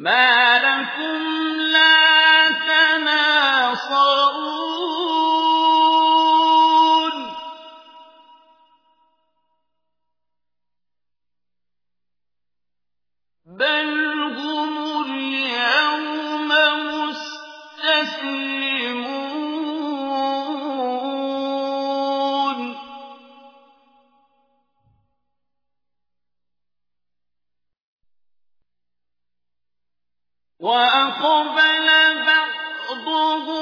ما لكم لا تناصرون بل هو وأقبل بعضهم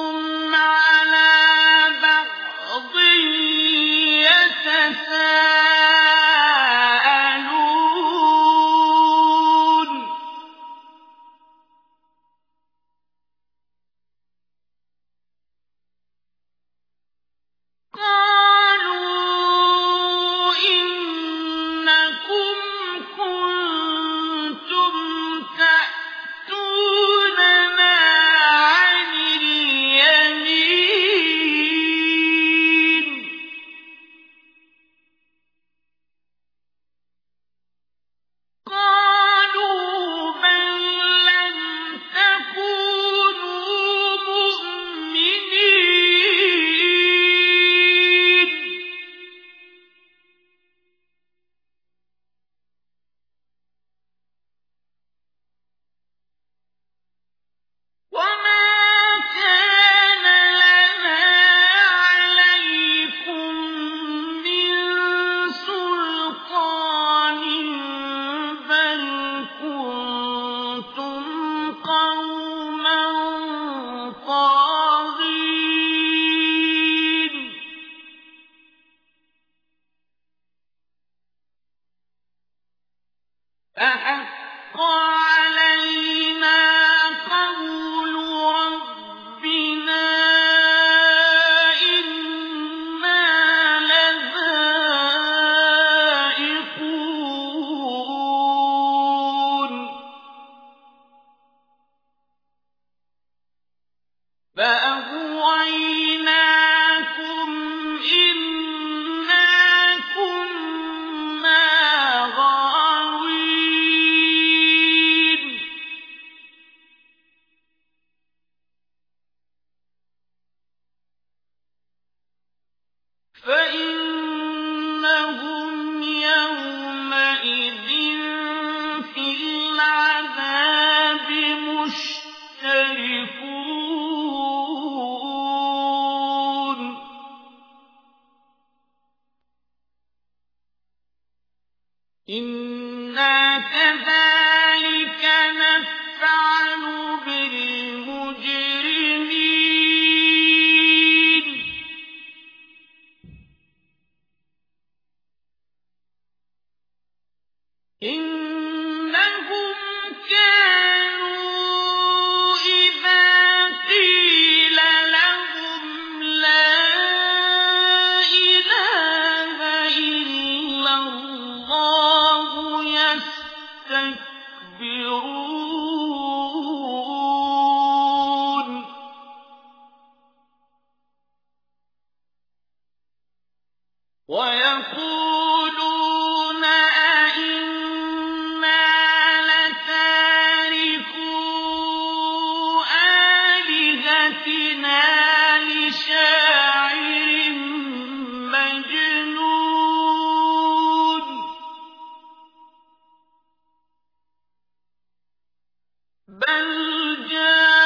بَلْ جَاءَ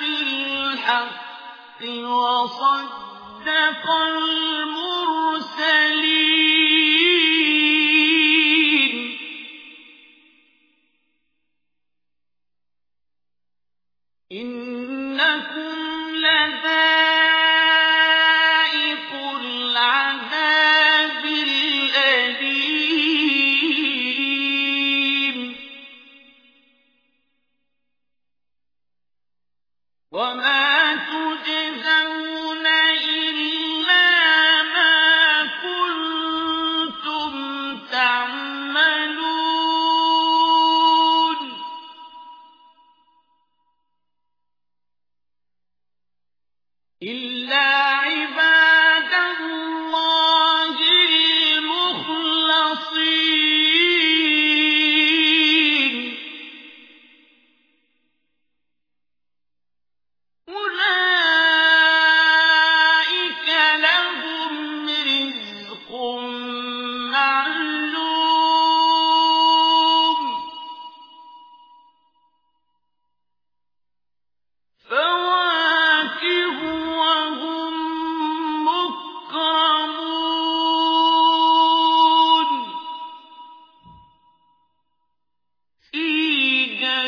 بِالْحَقِّ وَصَدَّقَ الْمُرْسَلِينَ إِنَّ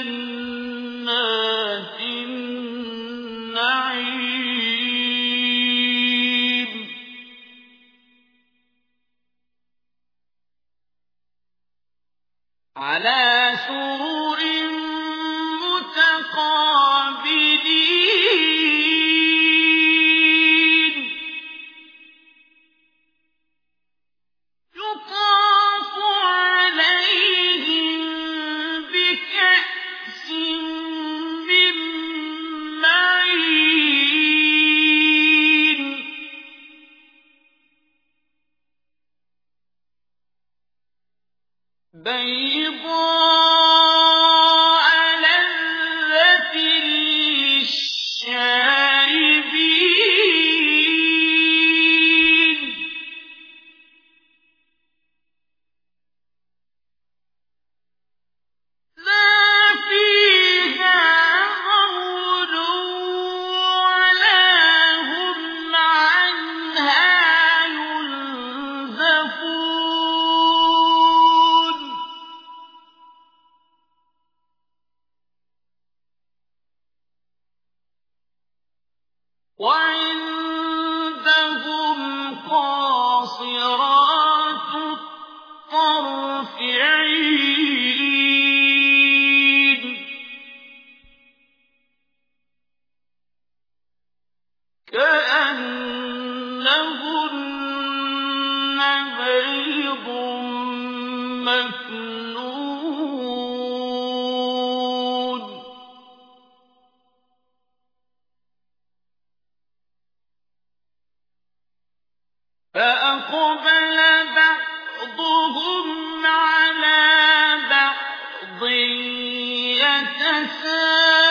جَنَّاتِ وَعِندَهُمْ قَاصِرَاتُ يَتَسَاءَلُونَ